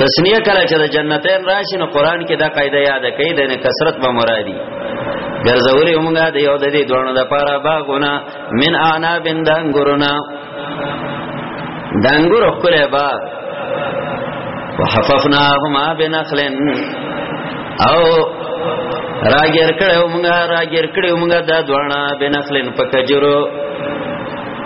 تسنیه کله چې د جنتین راشي نو قران کې دا قاعده یاد کړئ د کثرت به مرادي ګرځولې موږ د یو د دې دوه د پاره باغونه من انا بندنګورنا دنګور خپل باغ وحففناهما بنخل او راګر کړو موږ راګر کړو موږ د دوه بنخلن په کجرو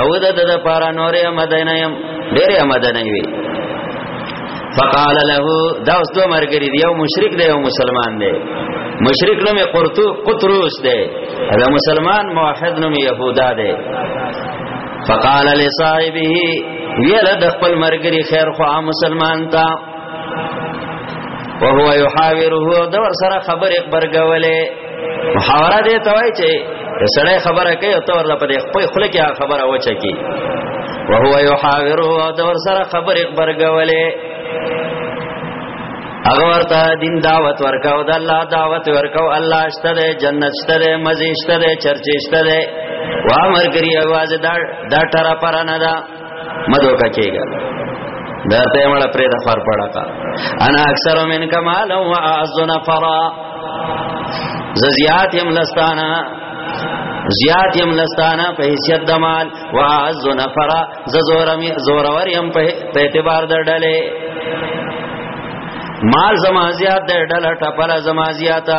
او د د پارا نورې مدینه يم ډېرې مدینه وي فقال له دا اوس دوه مرګري دی یو مشرک دی یو مسلمان دی مشرک نوم قرطو قطروس دی دا مسلمان موحد نوم يهودا دی فقال لصاحبه ویل د خپل مرګري خیر خو مسلمان تا وهو يحاوره دور سره خبر اخبر غولې محاوره دې ته وای چې سړی خبره کوي او ته ورته په خپل خله کې خبره وچه کی وهو يحاور او د ور سره خبرې خبرګولې هغه ورته دین دعوت ورکاو د الله دعوت ورکاو الله شته ده جنت شته ده مزه شته ده چرچه شته ده وامر کری اواز دا دا ټرا پرانه ده مدو کا کېګا درته مړ پرې د خر پړا کا انا اکثر من کمال او اعز نفرا زیات يم لستانا زیات یم لستانا په حیثیت د مال و عز نفر ز زورم زورور یم په اعتبار د ډلې مال زما زیات د ډله ټپله زما زیاته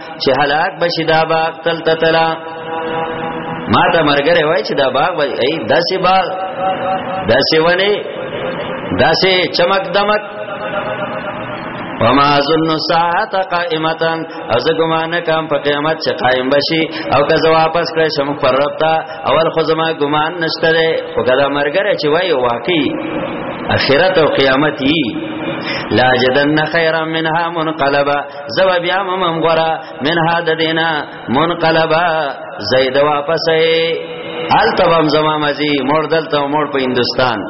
چې هلاک بشي دا باغ تل تتلا ما ته مرګره وای چې دا باغ وای ای داسې باغ داسې ونی داسې چمک دمک وما ظن ساعت قائمتا او زه ګمان کوم په قیامت چې قائم بشي او که زه واپس کړی شم پر رب ته اول خو زما ګمان نشته دی او کله مرګره چې وای واقعي اخرت او قیامت یي لا جدن خیرا منها منقلبا زبا بیا مم غرا من هاد دینا منقلبا زید واپس حال تبم زما مزي مور دلته مور په هندستان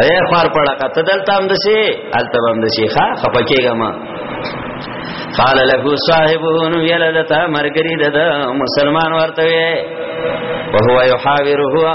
اے خار پړه کته دلته هم دسی حال تبم دسی ښا خپکیګه ما قال له صاحبون یلدتا مرګری د مسلمان ورته وی وهو یحاوره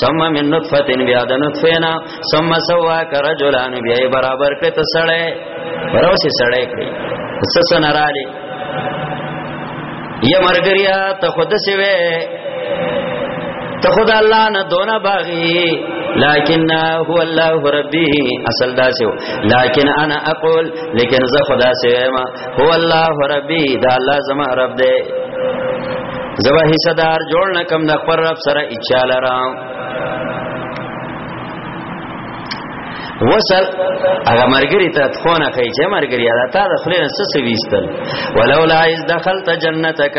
ثم من نطفه بیا د نطفه نه ثم سوا کرجلان بیا برابر کړ ته سړی روسي سړی کړی سسن رالی یا مرګریا ته خود سی وې ته خود الله نه دونه باغی لیکن هو الله ربی اصل دا سیو لیکن انا اقول لیکن زه خدا سیو ما هو الله ربي دا الله زما رب دی زبا حصہ دار جوړ نه کم د خپل رب سره اچا لرم وصل هغه مرګری ته خونه کوي چې مرګری دا تا د خلینو سس ویستل ولولا اذ دخلت جنتک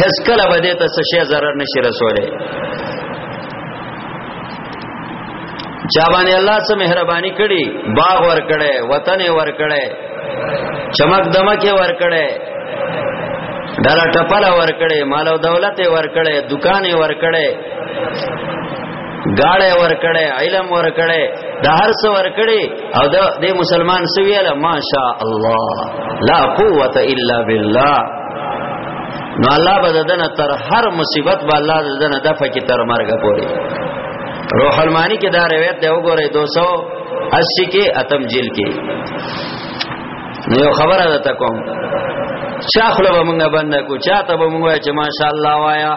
هیڅ کله به دې ته څه شي zarar نشي رسوله چا باندې الله سره مهرباني کړي باغ ور کړي وطن ور کړي چمک دمکه ور کړي ډاله ټپله ور کړي مال او دولت ور کړي دکان ور کړي گاڑے ورکڑے علم ورکڑے دا هر څه ورکړي او دا د مسلمان سویل ماشاء الله لا قوت الا بالله نو الله بددن تر هر مصیبت با الله ددن دفع کی تر مرګ پوری روح المانی کې دا روایت دی وګوره 280 کې اتم جیل کې نو یو خبره ده تا کوم چا خپل به مونږه بند کو چا ته به مونږه چې ماشاء الله وایا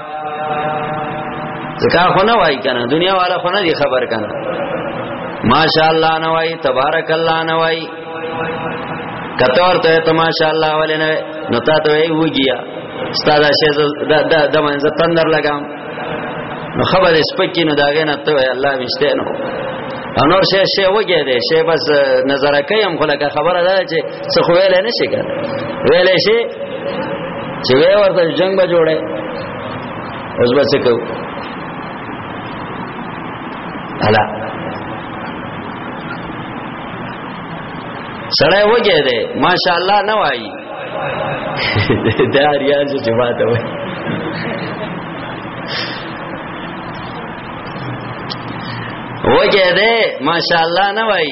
ځکه خو نه وای کنه دنیا والا خو نه دی خبر کنه ماشاء الله نه وای تبارک الله نه وای کته ورته ته ماشاء الله ولنه نو تا ته وی وګیا ستاده شه د د منځ تندر لګام نو خبر سپکی نو داغه نه ته الله مشته نو انور شه شه وګه دې شه بس نظر کيم خو لکه خبره ده چې څه خو ویل نه شي ګر ویل شي چې وی ورته جنگ به جوړه اوس به څه کو الا سړی وګه دې ماشاءالله نه وایي دا ریان چې جماعت وي وګه دې ماشاءالله نه وای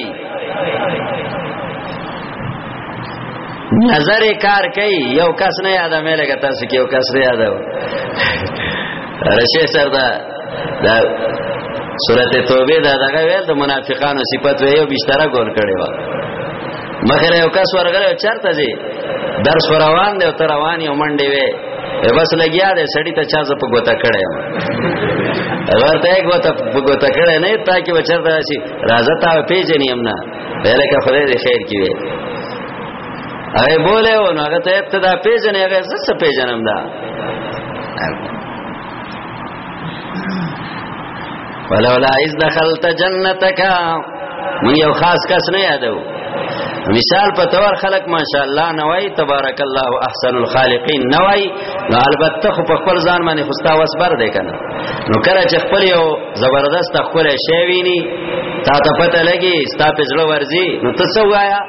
نظر کار کوي یو کس نه یاد مې لګا تاسو کې یو کس نه یاد و رشه سر دا دا سورته توبه دا دغه ویل د منافقانو صفت وی یو بشتره ګور کړي و مخره یو کس ورغره چرته دی درس روان دی او تر روان یو منډي وي بس لګیا دی سړی ته چا ز په ګوتا کړی ورته یک ګوتا په ګوتا کړی نه تا کې بچرته شي راځه تا پیژنې امنا ولکه خدای دې خیر کړي هغه بوله و نو هغه ته ابتدا پیژنې هغه څه پیژنم دا ولولا اذ دخلت جنتک من یو خاص کس نه یادو مثال په تور خلق ماشاء الله نوای تبارک الله احسن الخالقین نوای نو البته خو په خپل ځان باندې خوستا وسبر دی کنه نو کله چې خپل یو زبردست خپل شی ویني تا ته پته لګي ستا په ځړ ورزي نو ته څه وایا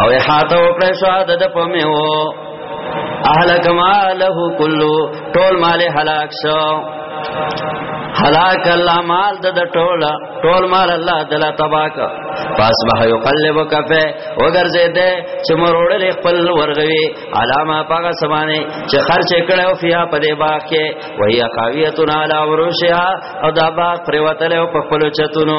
او احاطه وکړه شو د د پمیو اهلک ماله کلو ټول مال هلاک شو هلاک الله مال د ټول ټول مال الله دلا تباک پاس به یو قلب کفه وګرځې دې چې مروړل خپل ورغوي علامه پاګه سمانه چې خرچ کړو فیا په دې باغ کې وهي قاویتنا علی وروشها او دا باغ پروتل او په خپل چتونو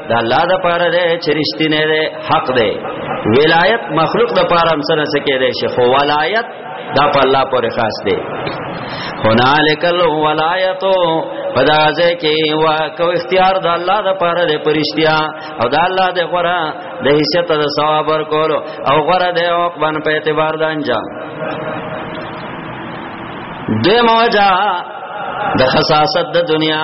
دا الله د پاره ده چې رښتینه ده حق ده ولایت مخلوق د پاره هم سره سکه ده شیخ ولایت دا په الله پورې خاص ده هنالک الولایت پدا ځه کې وا کو اختیار د الله د پاره د پرشتیا او د الله د غره د حصت د ثواب ورکول او غره د عقبن په اعتبار د انجام د موجا د خصاصت د دنیا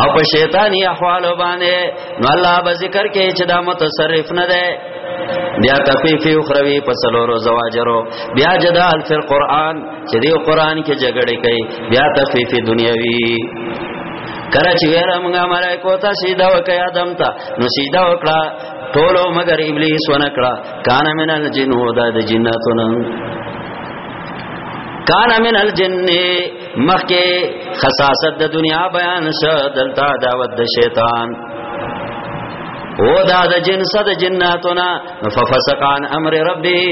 او په شیطانی احوال باندې نو الله به ذکر کوي چې دا متصرف نه ده بیا تخفیف اخروی په سلورو زواجرو بیا جدال فی القرآن چې دی قرآن کې جګړه کوي بیا تخفیف دنیوی کله چې ویره موږ ملائکو ته سیدا وکي ادم ته نو سیدا وکړه ټولو مگر ابلیس ونکړه کان من الجن ودا د جناتو نه کان من الجن مخکې خصاصت د دنیا بیان شو دلته دعوت د شیطان او دا د جنس د جناتنا ففسقان امر ربي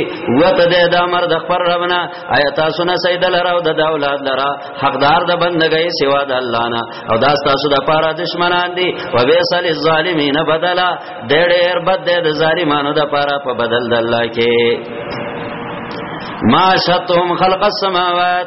وتد د امر د خبر ربنا آیات سنا سید لرا او د اولاد لرا حقدار د بندګي سوا د الله نه او دا تاسو د پاره دشمنان دي و بیسل الظالمین بدلا ډېر بد د ظالمانو د پاره په بدل د الله کې ما شتهم خلق السماوات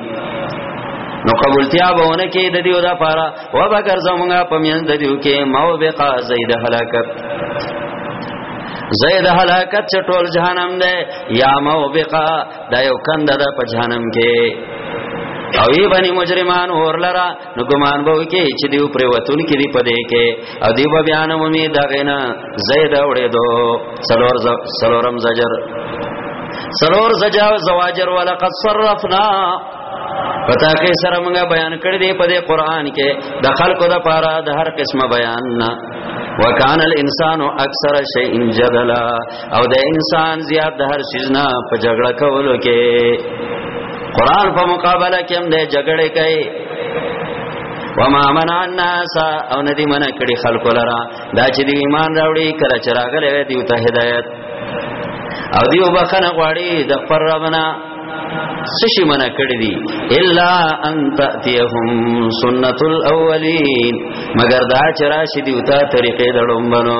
نو قبولتیا به ونه کې د دیو دا پارا و به ګرځمږه په میند دیو کې مو به قاضی د هلاکت زید هلاکت چټول جهنم ده یا مو بقا دا یو کند ده په جهنم کې او ای بنی مجرمان اور لرا نو ګمان به وکي چې دیو پر وتون کې دی پدې کې او دیو به بیان ومي دا غینا زید اورې دو سلور سلورم زجر سلور زجر زواجر ولقد صرفنا پتا کې سره موږ بیان کړی دی په دې قران کې د خلکو د پاره د هر قسمه بیان نه وکانل انسان اکثر شیء جدلا او د انسان زیات د هر شیز نه په جګړه کولو کې قران په مقابله کې هم د جګړې کوي وما منع الناس او ندی منع کړي خلق لرا دا چې دی ایمان راوړي کله چې راغلي دی ته هدایت او دیو بخنه غواړي د پر ربنا سشی منع کړی دی الا ان تاتيهم سنت الاولین مگر دا چرآ شدی وتا طریقې دړم بنو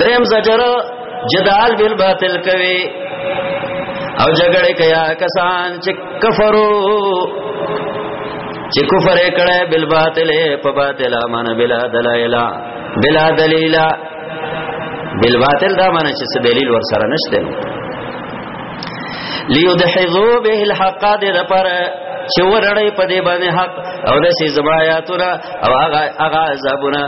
دریم زجر جدال بالباطل کوي او جګړه کیا کسان چې کفرو چې کفر کړه بل باطل په باطل امانه بلا دلایل بلا دلیل بل باطل دا معنی چې څه دلیل ور سره نشته لیدحذو به الحق دې لپاره چې ورړې په دې باندې حق او د سي زبایاتونه او هغه هغه عذابونه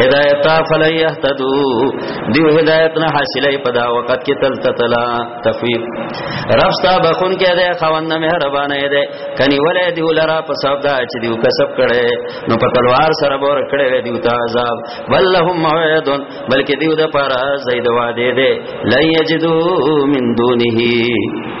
هدایت فلا یهتدو دیو هدایت نه حاصلې په دا وخت کې تل تتلا تخویب رب ستا بخون کې ده خوند مهربان ده کني ولې دیو لرا په سبب دا چې دیو کسب کړي نو په تلوار سره بور کړي دیو ته عذاب بل لهم موعد بلکې دیو د پاره زید وعده ده لن یجدو من دونه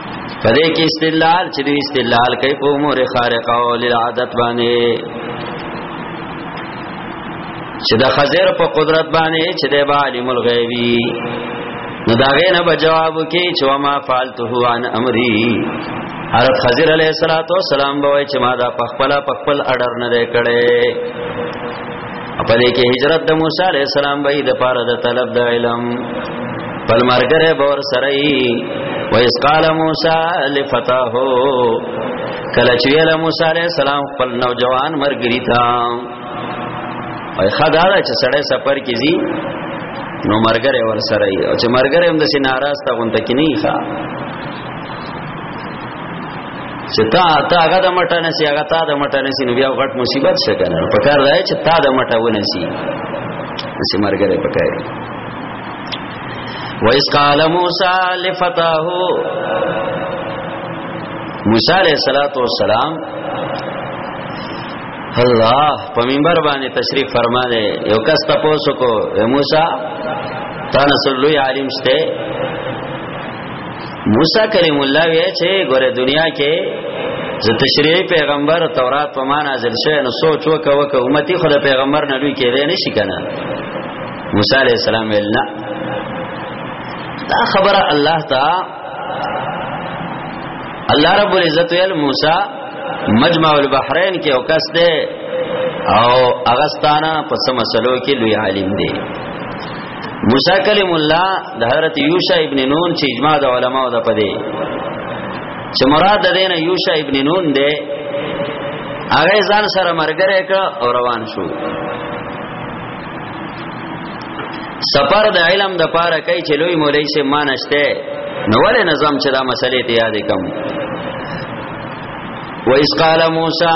پدې کې استدلال چې دوی استدلال کوي په امور خارقه او للعادت باندې چې د خزر په قدرت باندې چې د عالم الغیبی نو دا غینه به جواب کې چې ما فعلته عن امري حضرت خضر علیہ الصلوۃ والسلام به چې ما دا پخپل پخپل اډر نه کړي په دې کې هجرت د موسی عليه السلام به د پاره د طلب د علم پل مرګره باور سره و اس قال موسی لفتاه کله چې ویل موسی عليه السلام خپل نوجوان مرګری تا او خدای دا چې سړی سفر کیږي نو مرګره ور سره او چې مرګره هم د سیناراست غونډه کې نه ښه چې تا تا هغه د مټه نسی هغه تا د مټه نسی نو بیا غټ مصیبت څه کنه په کار دی چې تا د مټه ونسی چې مرګره په کار وَإِذْ قَالَ مُوسَى لِفَتَاهُ موسی علیہ الصلوۃ والسلام الله په منبر باندې تشریف فرما دے یو کس تاسو کو موسی تاسو لوی عالم شته موسی کریم الله وی چې ګوره دنیا کې زه تشریعي پیغمبر تورات په معنا نازل شوی نو سوچ وکه وکه امتی خو د پیغمبر نه لوي کېدای نشي کنه موسی علی السلام ویل نه دا خبره الله تا الله رب العزت ویل موسی مجمع البحرین کې او کس ده او اغستانه په سم مسلو کې لوی عالم دی موسی کلم الله د حضرت یوشع ابن نون چې اجماع د علماو ده پدې چې مراد د دین یوشع ابن نون دی هغه ځان سره مرګره ک او روان شو سفر د علم د پاره کوي چې لوی مولای سي مانشته نو ولې نظم چې دا مسلې ته یاد کم و اس قال موسی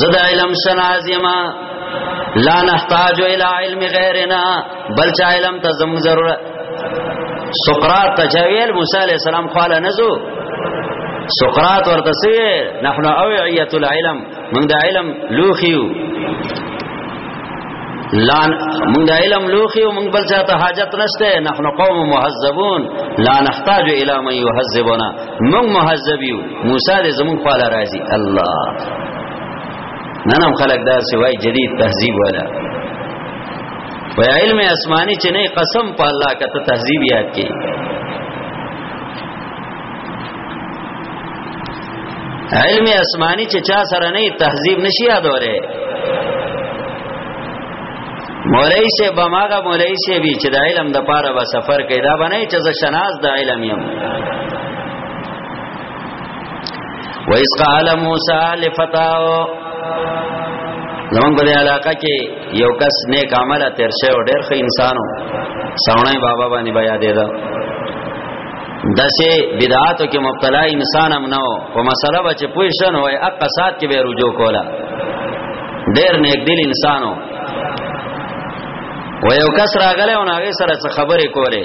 زدا علم شناز یما لا نحتاج الى علم غیرنا بل چا علم ته زموږ ضرورت سقراط تجویل موسی علیہ السلام قال نزو سقراط ورته سي نحن اوعيه العلم موږ د علم لوخيو لان موږ د علم لوخيو موږ بل چاته حاجت نشته نحن قوم مهذبون لا نحتاج الى من يهذبنا موږ مهذبيو موسی دې زمون خواله راځي الله نن هم خلک دا سوای جدید تهذیب والا په علم آسمانی چې نه قسم په الله کته تهذیب یاد کی علم آسمانی چې چا سره نه تهذیب نشي یادوره مولای شه بماغه مولای شه بي چې د علم د پاره به سفر کوي دا باندې چې زه شناز د علم يم وَإِذْ قَالَ مُوسَى لِفَتَاهُ زمونږ په علاقه کې یو کس نیک عمل تیر شه او ډېر ښه انسانو ساونای بابا باندې بیا دی دا دسه بدعاتو کې مبتلا انسان هم نه او مسله به چې پوه شنه وای اقا سات کې به رجوع کولا ډېر نیک دل انسانو و یو کس راغله او هغه سره خبرې کولې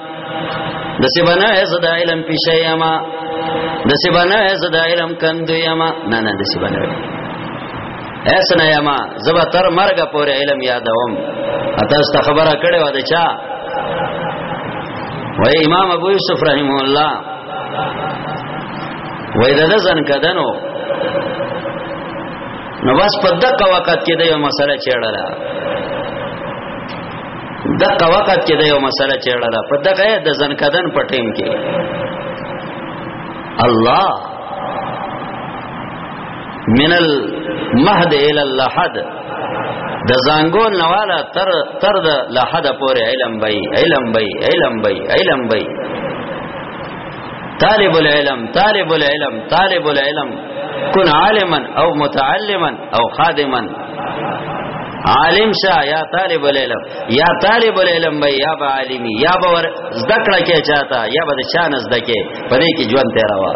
د سی بنا از د علم پیشه یما د سی بنا از د علم کند یما نه نه د سی بنا ایسنا یما زبا تر مرګ پورې علم یادوم اته ست خبره کړې و د چا وای امام ابو یوسف رحم الله وای د ځن کدنو نو بس په دغه وخت کې د یو مسله چېړله دغه وخت کې د یو مسله چېړه ده په دغه د ځنکدن په ټیم کې الله من المهد الى اللحد د زنګون نواله تر تر د لحد پورې علم بای علم بای علم بای علم بای طالب العلم طالب العلم طالب العلم كن عالما او متعلما او خادما عالم شا یا طالب العلم یا طالب العلم بھائی یا با عالمی یا با ور زدکړه کې چاته یا به شان زدکه په دې کې ژوند تیرا وا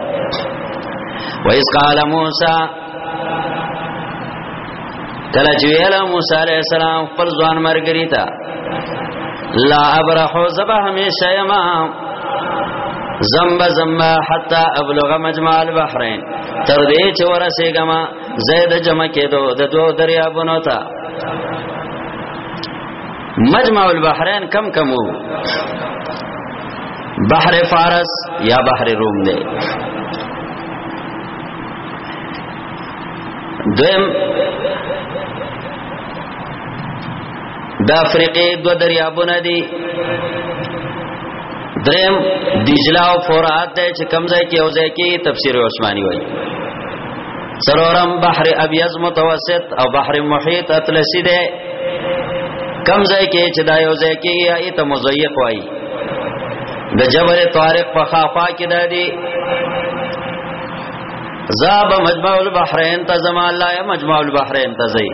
و اس قال موسی کله چې ویل موسی علیہ السلام پر ځوان مرګری تا لا ابرح زبا همیشه یما زمبا زمبا حتا ابلغ مجمع البحرین تر دې چې ورسېګما زید جمع کېدو د دوه دریابونو ته مجمع البحرین کم کم وو بحر فارس یا بحر روم دی دویم د افریقې دو دریابونه دي دریم دجله او فرات دی چې کمزای کې او ځای کې تفسیر عثماني وایي سرورم بحر ابیض متوسط او بحر محیط اطلسی ده کم ځای کې چې دا یو ځای کې یا ایت مزیق وای د جبل طارق په خافا کې ده دی زاب مجمع البحرین ته زما الله یا مجمع البحرین ته زی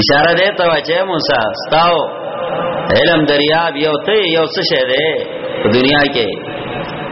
اشاره ده ته چې موسی ستاو علم دریاب یو ته یو څه شه ده دنیا کې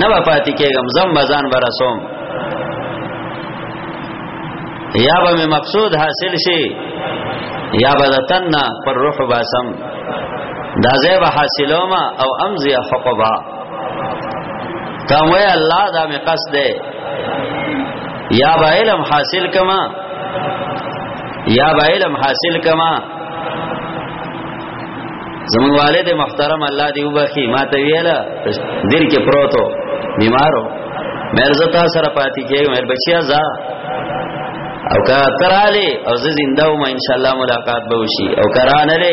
نه به پاتې کېږم زم بزان برسوم یا به می مقصود حاصل شي یا به تننا پر روح باسم دا زیب حاصلوم او امزی حقبا تا وی الله دا می قصد ده یا به علم حاصل کما یا به علم حاصل کما زمون والد محترم الله دی وبخي ما ته ویل دل کې پروتو بیمارو مرزتا سره پاتې کېږم مر بچیا زا او کا تراله او زه زنده وم ان شاء الله ملاقات به وشي او کرانه له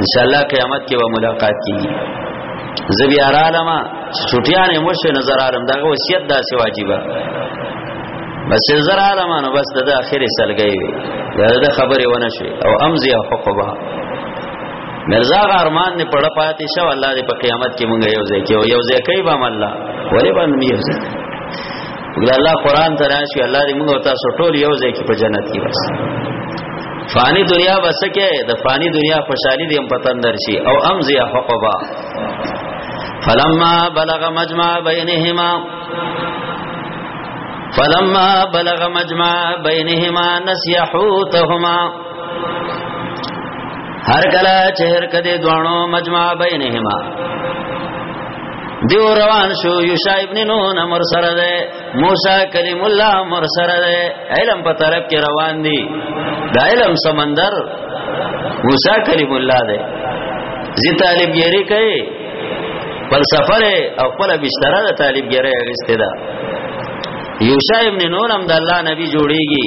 ان شاء الله قیامت کې به ملاقات کیږي زبی ارالم سټیان مشه نظر عالم دغه وصیت داسې واجبہ بس زر عالمانو بس د اخر سلګي وي دا خبره ونه شي او امزي حقوقها مرزا غارمان نه پړه پاتې شو الله دې په قیامت کې مونږ یو ځای کې یو ځای کوي به الله ولې باندې یو ځای وګړه الله قران ته راشي الله دې مونږ تاسو ټول یو ځای کې په جنت کې بس فانی دنیا بس کې د فانی دنیا خوشحالي دې هم پتن درشي او امزي حقبا فلما بلغ مجمع بینهما فلما بلغ مجمع بینهما نسیحوتهما هر کله چې هر کده دوانو مجمع بینهما دیو روان شو یوشع ابن نون امر سره ده موسی کلیم الله امر سره ده علم په طرف کې روان دي دا علم سمندر موسی کلیم الله ده زی طالب ګری کوي پر سفر او خپل بستر د طالب ګری اغسته ده یوشع ابن نون هم د الله نبی جوړیږي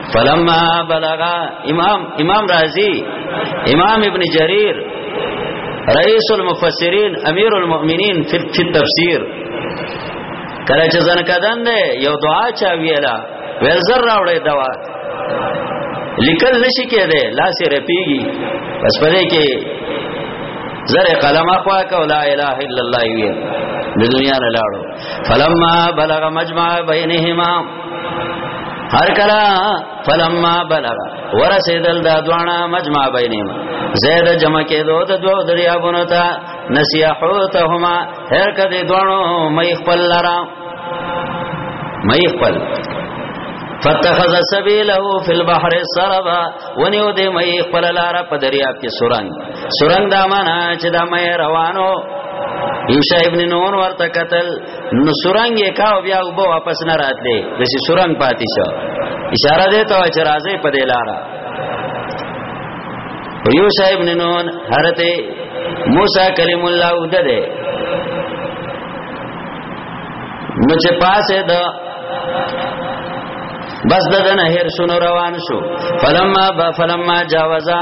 فلما بلغ امام امام رازی امام ابن جریر رئیس المفسرین امیر المؤمنین فی التفسیر کله چې ځن کدن دی یو دعا چا ویلا ویل زر راوړې دوا لیکل نشي کېده لاس یې رپیږي بس پدې کې زر قلم اخوا کو لا اله الا الله وی د دنیا نه لاړو فلما بلغ مجمع بینهما هر کلا فلما بلغ ورسیدل دا دوانا مجمع بینهما زید جمع کې دو د دوه دریابونو ته نسیحوتهما هر کده دوانو مې خپل لرا مې خپل فتخذ سبيله في البحر سربا ونیو دې مې خپل لار په دریاب کې سورنګ سورنګ دا معنا چې دا مې روانو یوشع ابن نون ورته قتل نو سورنګ یې کاو بیا وب واپس نه راتلې د سي سورنګ پاتې شو اشاره ده ته چې راځي په دې لارا یو صاحب ننون حضرت موسی کلیم الله وده ده نو چې پاسه ده بس ددن هر شنو روان شو فلما با فلما جاوزا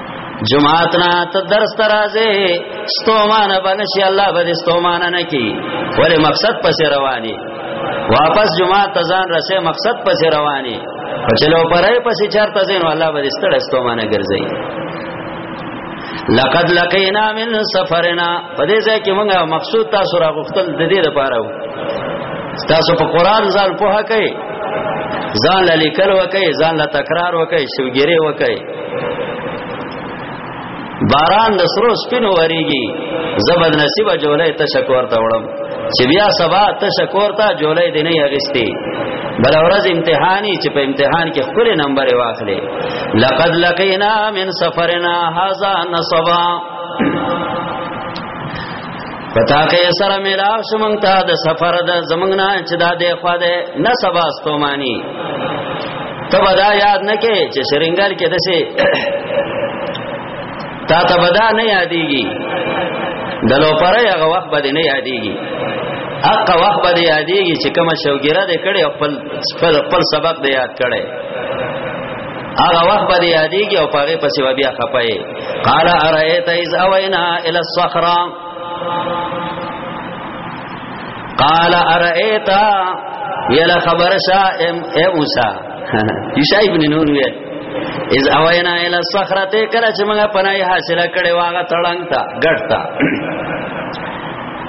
جمعاتنا ته درس ترازه ستومانه بنشي الله به ستومانه نه کی ولې مقصد پس رواني واپس جمعه ته ځان رسې مقصد پس رواني په چلو پرې پس چرته زین الله به ستړې ستومانه ګرځي لقد لقینا من سفرنا په دې ځای کې موږ مقصود تاسو را غوښتل د دې لپاره تاسو په قران ځان په هکې ځان لیکل وکي ځان لا تکرار وکي شوګيري وکي باران د سرو سپینو وریږي زبد نصیب جولای ته شکور ته وړم چې بیا سبا ته شکور ته جولای دی نه اغستی بل ورځ امتحاني چې په امتحان کې خپل نمبر واخلې لقد لقینا من سفرنا هذا نصبا پتا کې سره میلاو شوم ته د سفر د زمنګ نه چې دا دی خو ده نه سبا استومانی ته بدا یاد نه کې چې شرنګل کې دسه تا ته بدا نه یادېږي دلو پر هغه وخت باندې نه یادېږي حق وخت باندې یادېږي چې کوم شوګیره دې کړي خپل خپل خپل سبق دې یاد کړي هغه وخت باندې یادېږي او پاره پسې بیا خپای قال ارایت اذ اوینا الى الصخره قال ارایت یلا خبر شا ام اے موسی عیسی ابن نون وی از اوینا ال صخرته کله چې موږ پناه حاصله کړې واغه تړنګ تا ګټ تا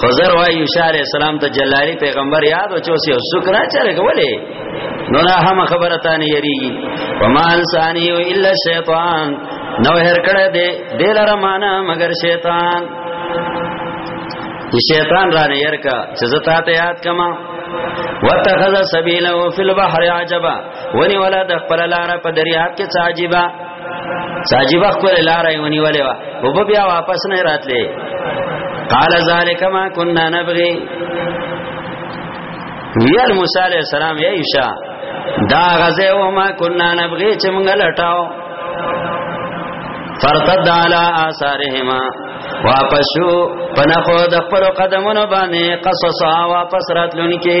خضر وای یوشع علی السلام ته جلالی پیغمبر یاد او چوسی او شکر چره کوله نو نه هم خبره تانه یریږي وما انسانی الا شیطان نو هر کړه دې دې لره معنا مگر شیطان شیطان را نه یرکا چې زتا ته یاد کما وتخذ سبیلو فی البحر عجبا ونی ولا د خپل لار په دریاب کې عجبا ساجي وخت پر لار یې ونیولې وا او به بیا واپس نه راتلې قال ذالک ما كنا نبغي ویل موسی علیہ السلام یا عیسی دا غزه او ما كنا نبغي چې موږ لټاو فرتد علی آثارهما واپس شو پنخو د خپل قدمونو باندې قصصا واپس راتلونکي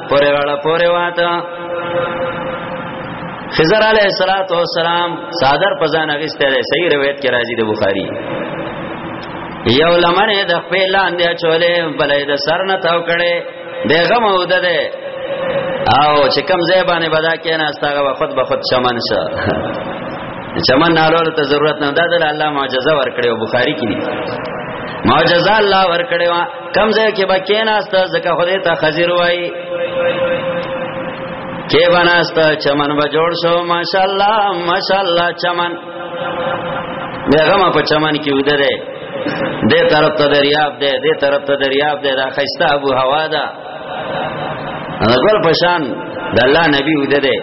پورې واړه پورې واته خضر علیہ الصلات والسلام صادر پزان اغسته ده صحیح روایت کې راځي د بخاری یو لمنه د خپل لاندې چولې بلې د سر نه تاو کړي دغه موده ده او چې کم ځای باندې بدا کې نه استغه وخت به خود چمن شه چمن نالول ته ضرورت نه ده د الله معجزه ورکړي او بخاری کې معجزه الله ورکړي کم ځای کې به کېناست ځکه خدای ته خزیر وای کې بناست چمن به جوړ شو ماشاءالله ماشاءالله چمن بیغم په چمن کې ودره دې طرف ته دریاب دې دې طرف ته دریاب دې دا خسته ابو هوا ده هغه پشان د الله نبی ودره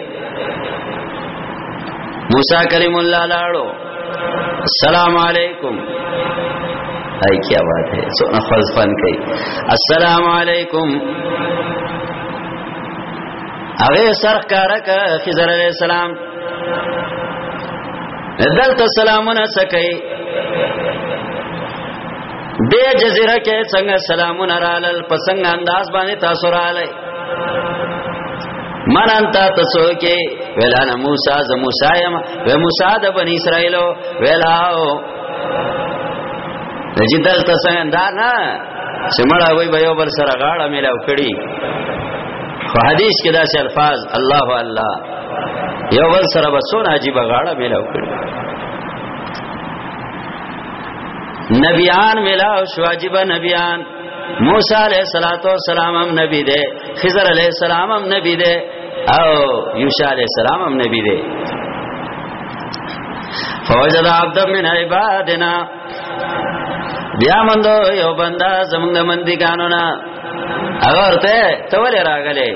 موسی کریم الله لاړو السلام علیکم ای کیا بات ہے سونا فرض فن کئی السلام علیکم هغه سر کارک خضر علیہ السلام دلته سلامونه سکي دې جزیره کې څنګه سلامونه رالل پسنګ انداز باندې تاسو رالل من انت تسو کې ویلا نه موسی ز موسی یم و موسی د بنی اسرائیلو ویلا او چې دلته څنګه دا نه چې مړه وای به یو بل سره غاړه ملاو کړي خو حدیث کې داسې الفاظ الله الله یو بل سره به سونه عجیب غاړه ملاو کړي نبیان ملاو شواجب نبیان موسی علیہ الصلوۃ والسلام هم نبی دی خضر علیہ السلام هم نبی دی او یوشع علیہ السلام هم نبی دی فوجد عبد من عبادنا بیا مندو یو بندا زمونږ مندي ګانو نه هغه ورته ته ولې راغلې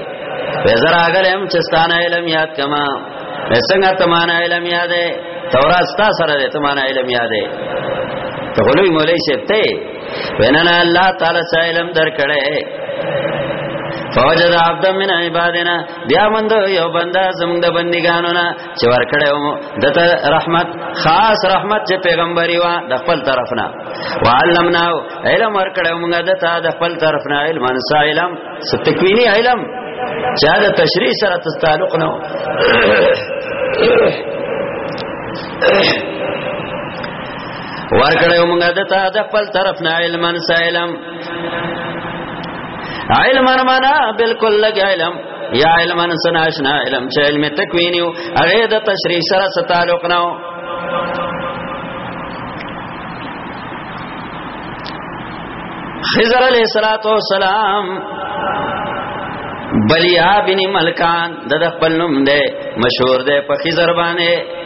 وزر راغلې هم چې ستانه علم یاد کما څنګه تمانه علم یادې تورات ستا سره دې تمانه علم یادې ته غلوی مولای شپته ویننا الله تعالی سائلم درکړې فوجد عبد من عبادنا بیا مند یو بندا زموږ د بندګانو نه چې ورکړې ومو دته رحمت خاص رحمت چې پیغمبري وا د خپل طرف نه وعلمنا علم ورکړې ومو دته د خپل طرف نه علم ان علم ستکوینی علم چا د تشریح سره تعلق نه ورکړې موږ د ته د خپل طرف نه علم سائلم علم معنا بالکل لګ علم یا علم سناشنا علم چې علم تکوینیو هغه د تشریح سره تعلق نه خضر علیہ الصلوۃ والسلام بلیا بن ملکان د خپل نوم دی مشهور دی په خضر باندې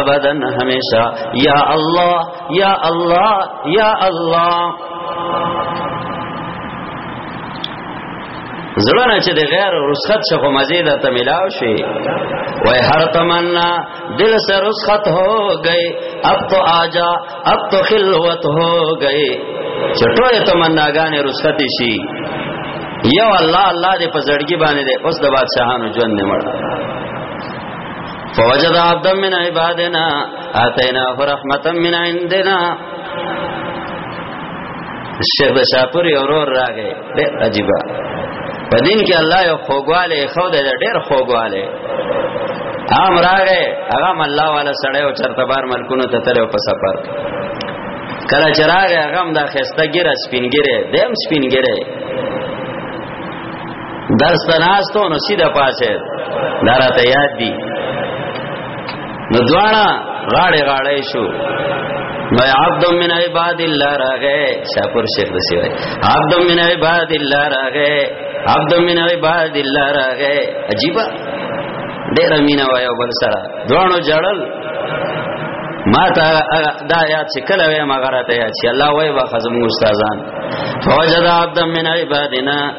ابدا همیشه یا الله یا الله یا الله زړه چې د غیر رسخت شخو مزید ته ملاو شي وای هر تمنا دل سے رسخت ہو گئی اب تو آجا اب تو خلوت ہو گئی چټوې تمنا غانې رسخت شي یو الله الله دې په زړګي باندې دې اوس د بادشاہانو ژوند نه مړ فوجد عبدا من عبادنا آتیناه رحمتا من عندنا شیخ د شاپور یو ورور راغی ډېر عجیب په دین کې الله یو خوګواله خو دې ډېر خوګواله عام راغی هغه الله والا سړی او چرته بار ملکونو ته تلو په سفر کله چراغ هغه هم دا خسته ګره سپینګره دیم سپینګره درس ته ناستو نو سیده پاسه دا راته یاد دي نو دواړه غاړه غاړه شو نو عبد من عباد الله راغه شاپور شیخ دسی وای عبد من عباد الله راغه عبد من عباد الله راغه عجیب ډیر مینا وای او بل سره دوانو جړل ما تا دا یاد چې کله وې ما غره ته یاد چې الله وای واخزم استادان فوجد عبد من عبادنا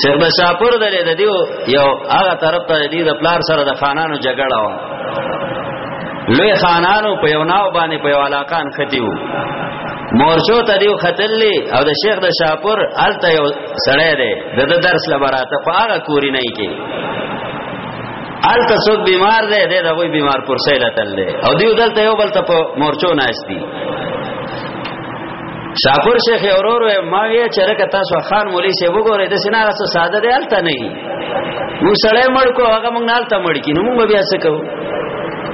شیخ د شاپور د لید دیو یو هغه طرف ته دی د پلار سره د خانانو جګړه و لوی خانانو په یو ناو باندې په یو علاقان ختیو مورچو ته دیو خطلې او د شیخ د شاپور الته یو سړی دی د درس لبراته په هغه کوري نه کې الته څوک بیمار دی د هغه بیمار پر سیلتل دی او دیو دلته یو بل ته په مورچو ناشتي شاپور شیخ اورورو ما وی چې رکه تاسو خان مولوی سی وګورئ د سینا تاسو ساده دی الته نه وي مو سړی مړ کو هغه موږ نالته مړ کی نو موږ بیا څه کوو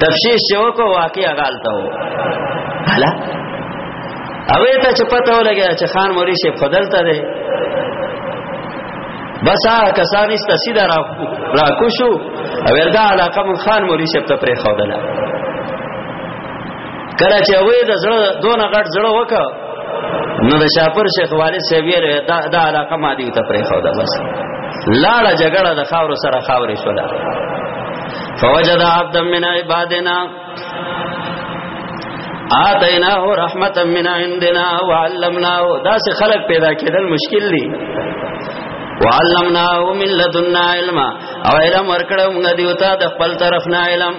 تفسیر شو کو واقعي هغه الته و هلا اوې ته چې پته ولګی چې خان مولوی سی خدلته دی بس هغه کسان است سیده را را کوشو او وردا علاقه من خان مولوی سی ته پرې خودله کله چې وې د زړه دون غټ زړه وکړ نو د شاپور شیخ والد صاحب یې دا د علاقه ما دی ته پرې خو دا بس لاړه جګړه د خاور سره خاورې شولا فوجد عبد من عبادنا آتیناه رحمتا من عندنا وعلمناه دا سه خلق پیدا کېدل مشکل دي وعلمناه من لدنا علما او علم ورکړو موږ دیوتا د خپل طرف نه علم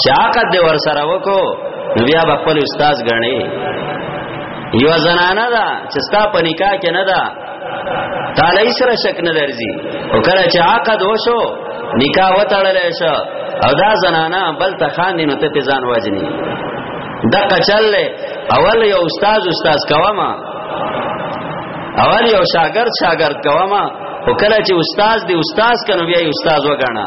چې عقد دی ور سره وکړو بیا به خپل استاد غني یو زنانه ده چې ستا په نکاح کې نه ده تعالی سره شک نه درځي او کله چې عقد وشو نکاح وتړل شو او دا زنانه بل ته خان دي نو ته په ځان واجني دقه چل اول یو استاد استاد کوما اول یو شاګرد شاګرد کوما او کله چې استاد دی استاد کنو بیا استاد وګاڼه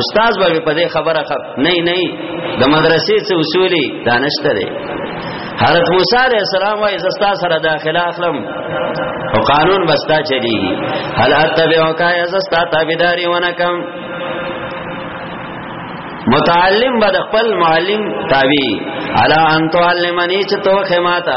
استاد به په دې خبره خب نه نه د مدرسې څه اصولي دانشته دی حضرت موسی علیہ السلام وايي زستا سره داخله اخلم او قانون بستا چلیږي هل اتبعو کا زستا تابعداري ونکم متعلم بد خپل معلم تابع علا ان تعلمنی چې توخه ماته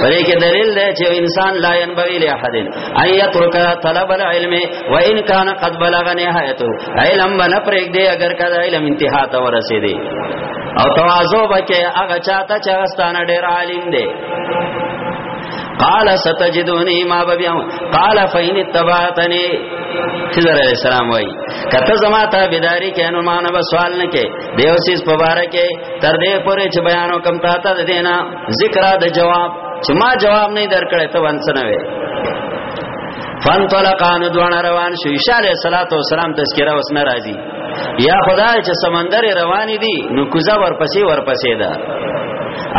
پرې کې دلیل دی چې انسان لا ينبغي له احد ان يترك طلب العلم وان كان قد بلغ نهايته علم باندې پرې دې اگر کله علم انتها ته ورسېدي او تواضع وکي هغه چاته چې واستانه ډېر عالم دی قال ستجدوني ما ببيعو قال فإن اتبعتني خضر علیہ السلام وای کته زما ته بيداری کینو ما نه سوال نه کې دیو سیس په بار کې تر دې پورې چې بیانو کم تا ته دینا ذکر د جواب چې ما جواب نه درکړې ته ونس نه وې فن طلقان دوان روان شو عیسی علیہ الصلوۃ والسلام تذکرہ اوس نه راځي یا خدای چې سمندر روان دي نو کوزه ورپسې ورپسې ده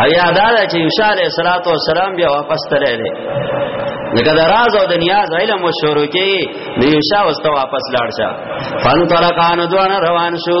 او یا دا چې عیسی علیہ الصلوۃ والسلام بیا واپس تللی دی لکه د راز او د نیاز علم شروع کی نو عیسی واست واپس لاړ شه فن طلقان دوان روان شو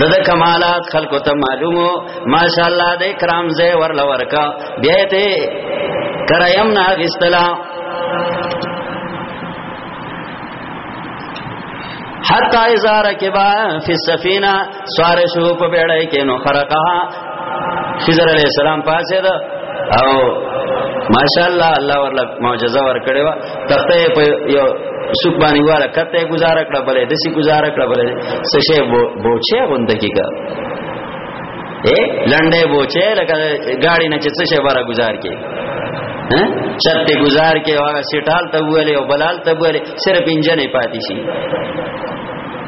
د د کمالات خلکو ته معلومو ماشاءالله د کرام زې ورل ورکا بیا ته کرایم نه غستلا حتا ازار کبا فی السفینه سوار شو په بیړای کې نو خرقها خضر علیہ السلام پاسه ده او ماشاءالله الله ورله معجزه ور کړې وا تخته په یو سوق باندې واره کته گزاره کړه بلې دسی گزاره کړه بلې سشه بوچه غوند کیګه اے لنډه بوچه لکه گاڑی نه چې سشه بارا گزار کې ها چت گزار کې واغه سټال ته ویلې او بلال ته ویلې صرف انجن پاتې شي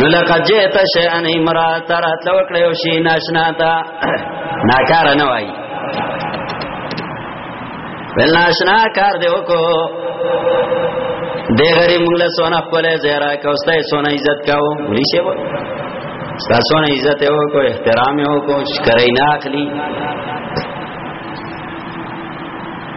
نو لقد جئت شيئا امرا ترات لو کړه یو شی ناشنا تا ناکار نه وای ول ناشنا کار دی وکړو د غری موږ له سونه خپل زیرا کوسته سونه عزت کاو ولي شه وو تاسو نه عزت یو کو احترام یو کو شکرای نه اخلي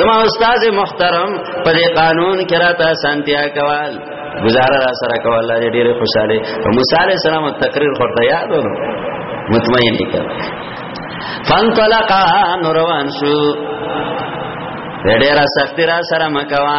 زما استاد محترم په دې قانون کې راته سانتیا کول گزاره را سره کول الله دې ډېر خوشاله موسی عليه السلام تقریر خورته یاد ورو مطمئن دي کړ فانطلقا نوروان شو ډېر سخت را سره مکوا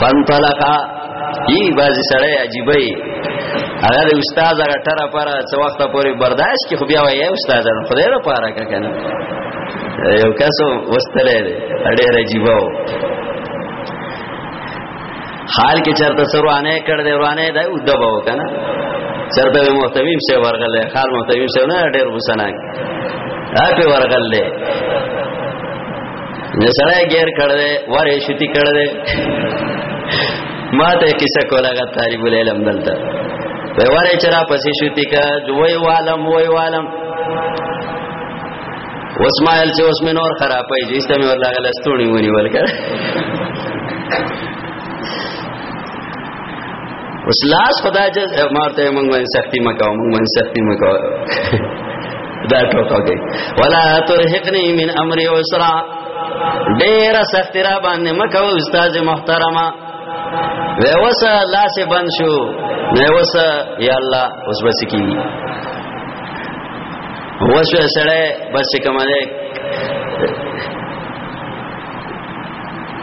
فانطلقا ای باز سړی عجیبای هغه د استاد هغه ټره پر څو وخت پورې برداشت کې خو بیا وایي استاد نن خدای را پاره کنه یو کسو وستلې اړې راجیبو حال کې چرته سروانه کړ دې ورانه دی او دبو کنه چرته محتمیم سے ورغله خال محتمیم سے نه ډېر وسناک هغه ورغله نه سړی غیر کړل وره شتی کړل ما ته کیسه کوله غ طالب العلم دلته وای وره چرا پسې شتی کا جوی والم وای والم وسمایل چې اوس مې نور خرابای چې استه مې ورلا غلستونی ونی ولکه اوس لاس خدای جز مارته موږ باندې سختي مکو موږ باندې سختي مکو دا ټوکا کوي ولا ترهقني من امر عسرا ډېر سخت را باندې مکو استاد محترمه وسه لاس بند شو نه وسه یا الله اوس بس کی وسه سره بس کومه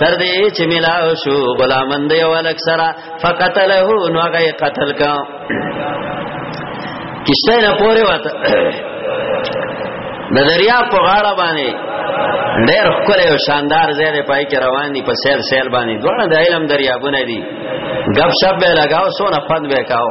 تر دې چې ملاو شو غلامند یو الک سره فقتله نو هغه قتل کا کشته نه پوره وته د دریا په غاړه باندې ډېر ښکلی او شاندار ځای دی پای کې روان دي په سیل سیل باندې دواړه د علم دریابونه دي غب شپ به لگاو سونه خوند به کاو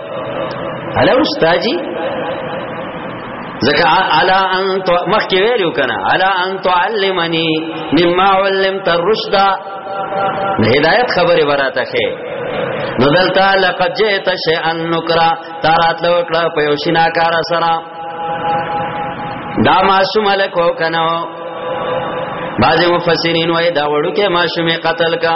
الا استاجی زکا علا ان تو مخ کې ویلو کنه علا ان تعلمني مما علمت الرشد هدایت خبره براته خې نو دلته لقد جئت شيئا نكرا تارات لو کړه په یو شینا کار سره دا معصوم الک هو کنه بعض مفسرین وای دا وړو کې معصومه قتل کا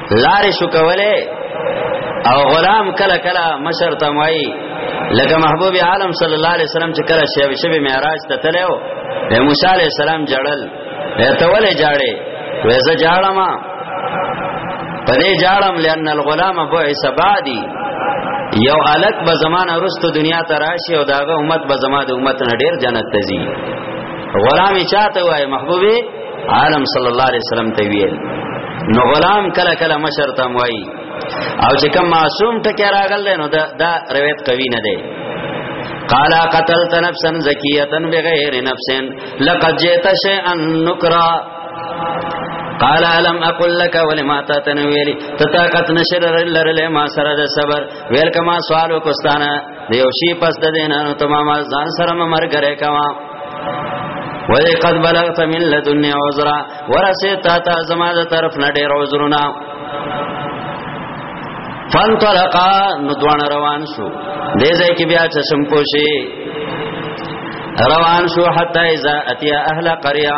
لارې شو کوله او غلام کله کله مشر تموي لکه محبوب عالم صلی الله علیه وسلم چې کله شیب شیب معراج ته تلو د موسی علیه السلام جړل ته ولې جاړې وېزه جاړم په دې جاړم لئن الغلام بعث بعدي یو الک به زمانہ رستو دنیا ته راشي او داغه امت به زما د امت نه ډیر جنت ته ځي غلام چاته وای محبوبي عالم صلی الله علیه وسلم ته ویل نو غلام کله کله مشر ته وای او چې کوم معصوم ټکی راغل نو دا, دا روایت قوی نه دی قال قتلت نفسا زكيه بغير نفس لقد جئت شيئا نكرا قال علم اقول لك ولما تتنويلي تتاقت نشر لرلي ما سرد صبر ويلك ما سوالو كستانا د یو شی پس د دین نو تمام ځان سره ممر کرے کوا وای قد بلغت من لدن عذرا ورسه تا تا زما د طرف نه ډیر عذرونه فانطلقا نو دوان روان شو دې ځای کې بیا چشم پوشي روان شو حتا اذا اتیا اهل قريه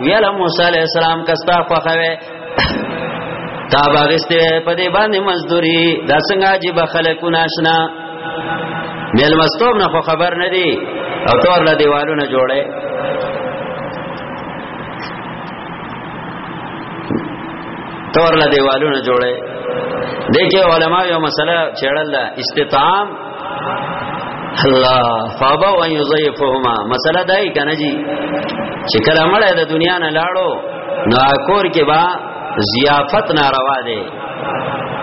ویل موسی علیہ السلام کستا خوخوي تا باغسته په دې باندې مزدوري دا څنګه عجیب خلکو ناشنا مل مستوب نه خو خبر نه دی او تور له دیوالو نه جوړه تور له دیوالو نه جوړه دغه علماء یو مسله چېړل استطعام الله فابا وان یضیفهما مسله دای کنه جی چې کله مړ د دنیا نه لاړو نو کور کې با ضیافت ناروا ده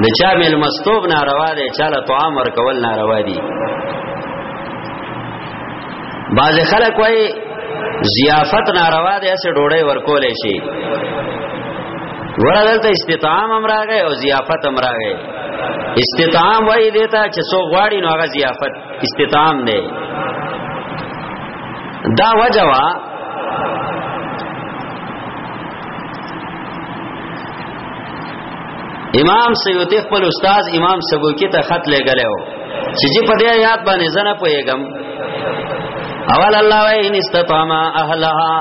د چا مل مستوب ناروا ده چاله طعام ورکول ناروا دي بعض خلک وای ضیافت ناروا ده اسه ډوړې ورکول شي ورته استطعام امراغه او ضیافت امراغه استطعام وای دیتا چې سو غواړي نو هغه ضیافت استطعام دی دا وجوا امام سیوطی خپل استاد امام سبوکی ته خط لګلو چې جی په دې یاد باندې زنه پويګم اول الله وای ان استطعام اهلها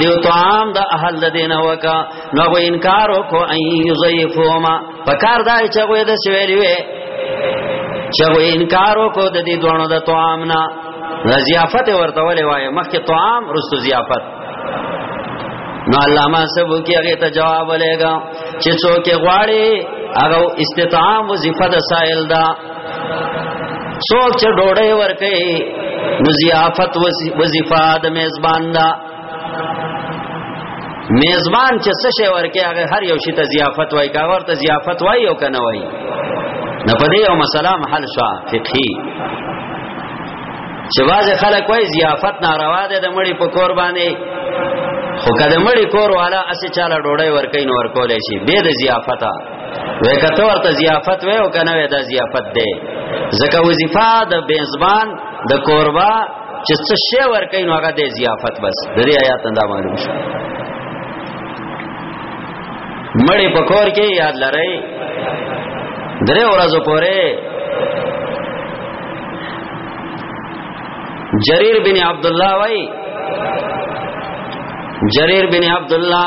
دیو طعام د اهل دینه وکا نو انکار وکړو ان یضیفوما پکار دا چې هغه د سویلی وي چې هغه انکار وکړ د دې دوانو د طعام نه ضیافت ورته ولې وایي مخکې طعام رستو ضیافت نو علامه سبو کې هغه ته جواب ولېګا چې څوک غواړي هغه استطعام وظیفه د سائل دا څوک چې ډوړې ورکې نو ضیافت وظیفه د میزبان دا میزبان چې څه شي ورکه هغه هر یو شي ته ضیافت وای کا ورته ضیافت وای او کنه وای نه پدې یو مسله حل شو فقهي چې واځه خلک وای ضیافت ناروا ده د مړي په کور باندې خو کله مړي کور والا اسې چاله ډوړې ورکې نو ورکولې شي به د ضیافت وای کته ورته ضیافت وای او کنه وای د ضیافت ده زکه وظیفه د بیزبان د کوربا چې څه شی ورکې نو هغه د ضیافت بس د دې آیات نه معلوم شو مړې پکور کې یاد لرئ درې ورځې پورې جریر بن عبد الله وای جریر بن عبد الله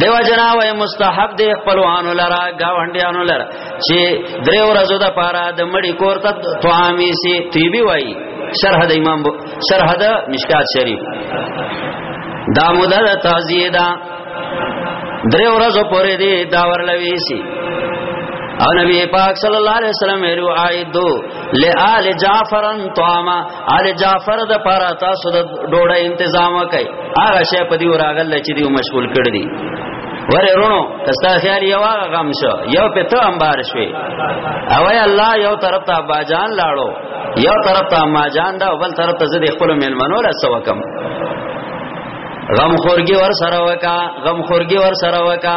دیو جنا وای مستحب دی خپلوانو لرا گاونډیانو لرا چې درې ورځې د پاره د مړی کور ته طعامی سي تیبی وای شرح د امام شرح د مشکات شریف دا مودا د تعزیه دا درې ورځې پورې دی دا ورلوي سي او نبی پاک صلی الله علیه وسلم ویلو عائدو لآل جعفرن طعاما آل جعفر د پاره تاسو د ډوړې تنظیم وکړي هغه شی په دې راغل چې دیو مشغول کړ دي وره رونو کستا خیال یو هغه غم شو یو په ته انبار شوي او ای الله یو طرف ته باجان لاړو یو طرف ته ما جان دا بل طرف ته زه د خپل ملمنو را سوکم غم خورګي ور سره وکا غم خورګي ور سره وکا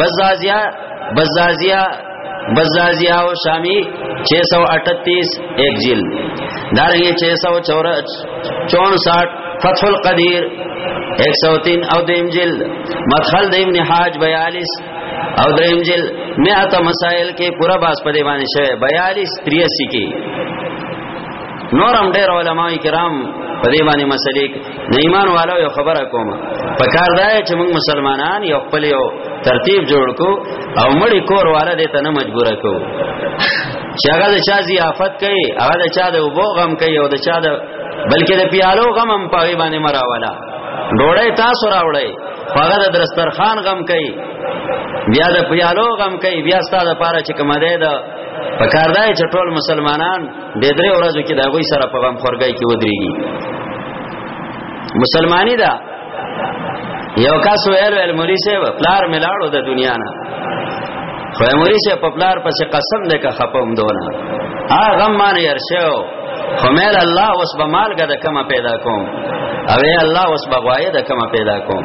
بزازیا بزازیا بزازیا او شامی 638 ایک جیل دارنگی 664 فتح القدیر 103 او دیم جیل مدخل د ابن حاج 42 او دریم جیل مئات مسائل کې پورا باس په دی باندې شوی 42 83 کې نورم ډېر علماء کرام په دې باندې مسلې نه ایمان والو یو خبره کوم په کار دا چې موږ مسلمانان یو خپل یو ترتیب جوړ کو او مړی کور والا دې ته نه مجبور کو چې هغه د چا ضیافت کوي هغه د چا د وبو غم کوي او د چا د بلکې د پیالو غم هم پاوی باندې مراواله ډوړې تاسو راوړې هغه د درسترخان غم کوي بیا د پیالو غم کوي بیا ستاسو لپاره چې کومه ده په کار دی چې ټول مسلمانان د درې ورځو کې د هغه سره په غم خورګای کې ودرېږي مسلمانی دا یو کس ویل ویل مولوی صاحب پلار ملاړو د دنیا نه خو مولوی صاحب په پلار پسې قسم دې کا خپم دونه ها غم مان ير شو خو مې الله اوس به مالګه د کما پیدا کوم او الله اوس به غوایه د کما پیدا کوم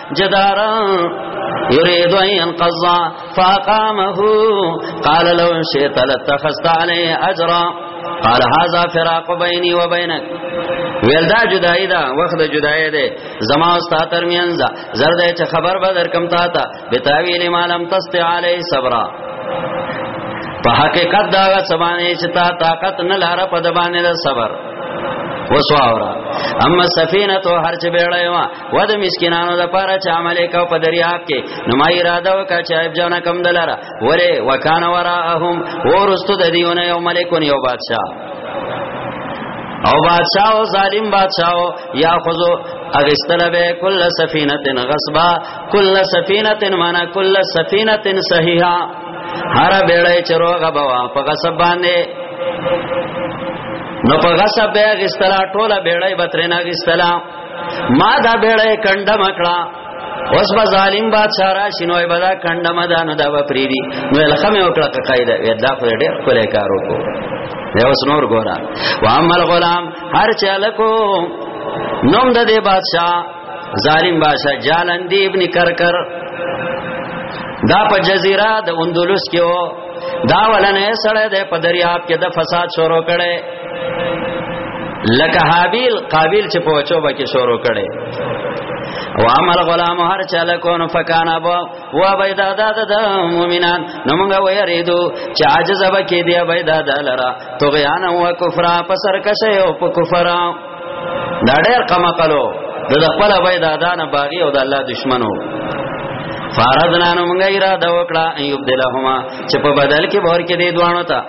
جدارا يريد أن ينقض فأقامه قال لو شئت لاتخذت عليه أجرا قال هذا فراق بيني وبينك ویل دا جدائی دا وخت دا جدائی دے زما استا ترمینز زرد ہے چه خبر با در کم تا تا بتاویل ما لم تست علی صبرا په حقیقت دا سبانه چې تا طاقت نه لار په دبانې د صبر وسواورا اما سفینه تو هر چې بیړې وا و د مسکینانو د پاره چې عمل کو په دریاب کې نو ما اراده وکړه چې ایب جان کم دلاره وره وکانه وراهم ورستو د دیونه یو ملکون یو بادشاہ او بادشاہ او ظالم بادشاہ یا خذو اغستل به کل سفینه غصبا کل سفینه معنا کل سفینه صحیحه هر بیړی چروغه بوا په غصب باندې نو په غصب به غستلا ټوله بیړی بترنه غستلا ما دا بیړه کندم کړه اوس به ظالم بادشاہ را شنوې بدا کندم دا نو دا به پریری نو الخمه وکړه قاعده ودا خو ډېر کولای کار وکړو یو سنور ګورا وامل غلام هر چلکو نوم د دې بادشاہ ظالم بادشاہ جالندی ابن کرکر دا په جزیره د اندلس کې و دا ولنه سړی د په دریاب کې د فساد شروع کړي لکه حابیل قابیل چې په وچو باندې شروع کړي او عمل غلام هر چاله کونو فکان ابو و بيد داد د مؤمنان نو موږ ويریدو چې عاجز به کې دی بيد داد لرا طغيان او کفر په سرکشه او په کفر دا ډېر کما کلو د خپل بيد دادانه باغی او د الله دشمنو فارضنا نو موږ اراده وکړه ایوب دلهما چې په بدل کې بور کې دې دوانو ته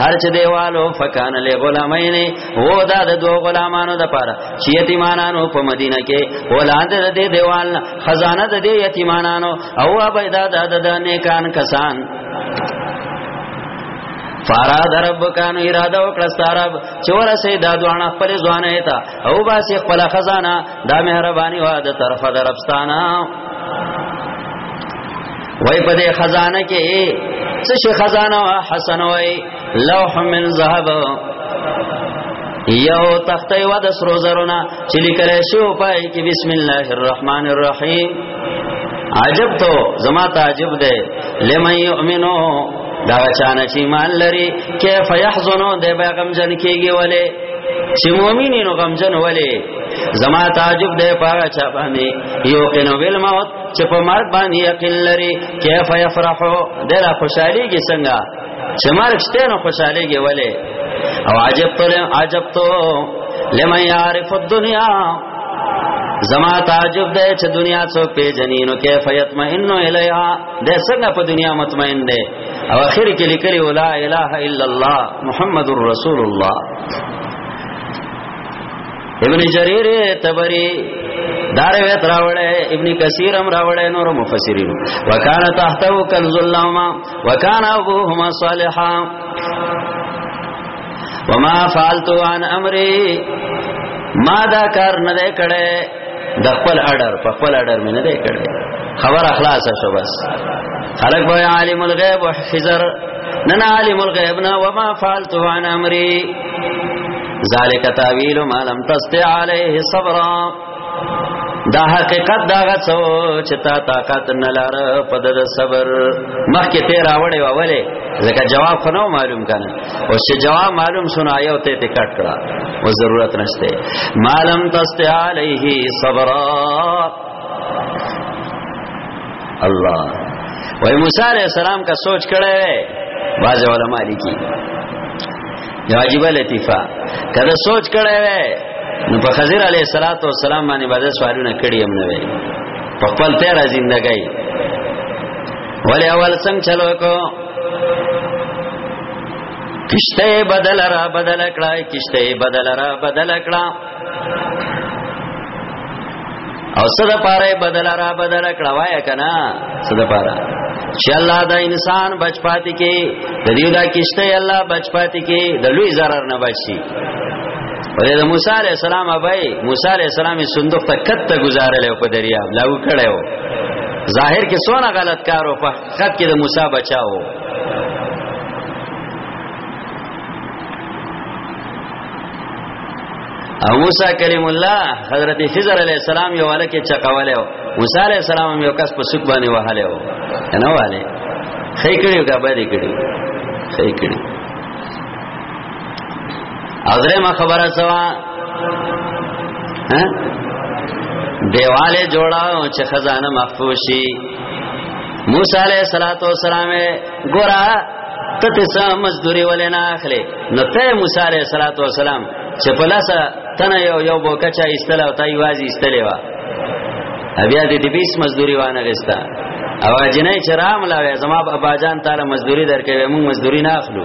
هر چې دیوالو فکان له غلامین و دا د دوه غلامانو د پاره چې یتیمانانو په مدینه کې ولاد د دې دیوال خزانه د دې یتیمانانو او ابیدا د د نیکان کسان فارا درب کانو اراده وکړه ستارب چې ورسه دا دوانه خپل ځوانه ایتا او باسي خپل خزانه دا مهرباني واده طرف دربستانه وای په دې خزانه کې څه شي خزانه حسن وای لوح من ذهب یو تخته و د سرو زرونه چې لیکل شو پای کې بسم الله الرحمن الرحیم عجب تو زما تعجب ده لمن یؤمنو دا چانه چې مان لري کیف یحزنو د بیغم جن کېږي وله چې مؤمنینو غمجن وله زما تعجب ده پاغه چا باندې یو کنو ویل موت چې په مرګ باندې یقین لري کیف یفرحو دلا خوشاليږي څنګه چې مرګ شته نو خوشاليږي ولې او عجب تو عجب تو لمن يعرف الدنيا زما تعجب ده چې دنیا څو پیژنې نو کیف یطمئن الیها د څنګه په دنیا مطمئن ده او اخر کې لیکلي ولا اله الا الله محمد رسول الله ابن جرير تبري دا روایت راوړې ابن کثیر هم راوړې نور مفسرین وکانا تحته کنز اللهما وکانا ابوهما صالحا وما فعلت عن امري ما دا کار نه کړې د خپل اډر په خپل اډر مې نه دی کړی خبر اخلاص شو بس خلق به عالم الغیب وحفظر نن عالم الغیب نه وما فعلت عن امري ذالک تاویل ما لم تستع علیه صبر دا حقیقت دا غڅو چې تا طاقت نه لار په د صبر مخکې ته راوړې واولې ځکه جواب خو نو معلوم کنه او چې جواب معلوم شونه آیو ته ته کټ کړه او ضرورت نشته مالم تستع علیه صبر الله وای موسی علیہ السلام کا سوچ کړه وای باز علماء لیکي عجیب لطیفه کله سوچ کړه وې نو په خضر علیه الصلاۃ والسلام باندې باندې سوالونه کړی هم نه وې په خپل تیر ژوندۍ ولی اول څنګه چلو کو کشته بدل را بدل کړه کشته بدل را بدل کړه او صد پاره بدل را بدل کړوایا کنا صد پاره چې الله دا انسان بچپاتی کې د دې دا کشته الله بچپاتی کې د لوی zarar نه بچي ولې د موسی عليه السلام ابای موسی عليه السلام صندوق ته کته گزارل په دریاب لاو کړو ظاهر کې سونه غلط کار او په حقیقت کې د موسی بچاو او موسی کلیم الله حضرت خضر علیہ السلام یو الکه چقواله موسی علیہ السلام یو کس په سوق باندې وهاله و نه واله خې کړیو کا باندې کړی خې کړی او درې ما خبره سوا ها دیواله جوړاو چې خزانه محفوظ شي موسی علیہ الصلوۃ والسلام ګورا ته ته سا مزدوري ولې نه اخلي نو ته موسی عليه صلوات و سلام چې په لاس تنه یو یو بوکا چا ایستل او تای وازي ایستلې وا بیا دې دې بیس مزدوري وانه غستا او جنې چې رام لاوي زما ابا جان تعالی مزدوري درکې موږ مزدوري نه اخلو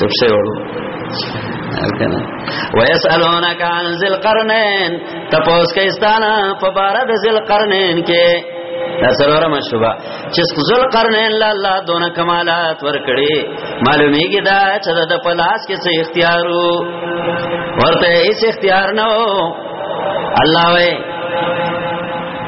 سب سے وړو کنه ويسالونك عن ذل قرنين تپوس کې استانا په بار د ذل قرنين کې دا سرورم شوبا چې ذل قرنين لا الله دون کمالات ور کړی معلومیږي دا چې د پلاس کې څه اختیارو ورته هیڅ اختیار نه الله وې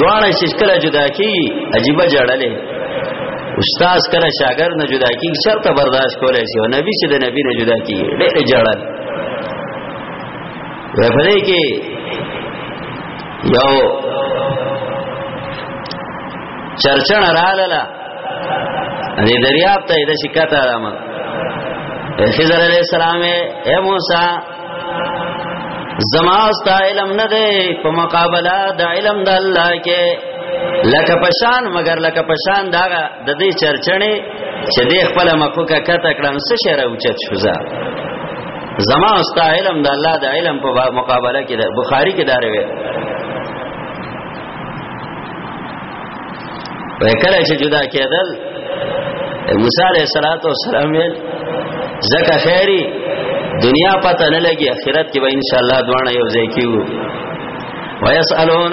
دواړه چې کله جدا کیږي عجیب جړلې استاد کله شاګرد نه جدا کیږي شرط برداشت کولای شي او نبی چې د نبی نه جدا کیږي ډېر جړل وپدې کې یو چرچن رااله دې دریاب ته د شکایت راځم خضر علیہ السلام اے موسی زما ستا علم نه دی په مقابله د علم د الله کې لکه پشان مگر لکه پشان دا د دې چرچنې چې د خپل مخوکه کته کړم څه شعر اوچت شوزا زما ستا علم د الله د علم په مقابله کې د بخاری کې دا روایت وای کله چې جدا کېدل موسی علیہ الصلوۃ والسلام زکه خیری دنیا پته نه لګي اخرت کې به ان شاء الله دوانه یو ځای کیو ويسالون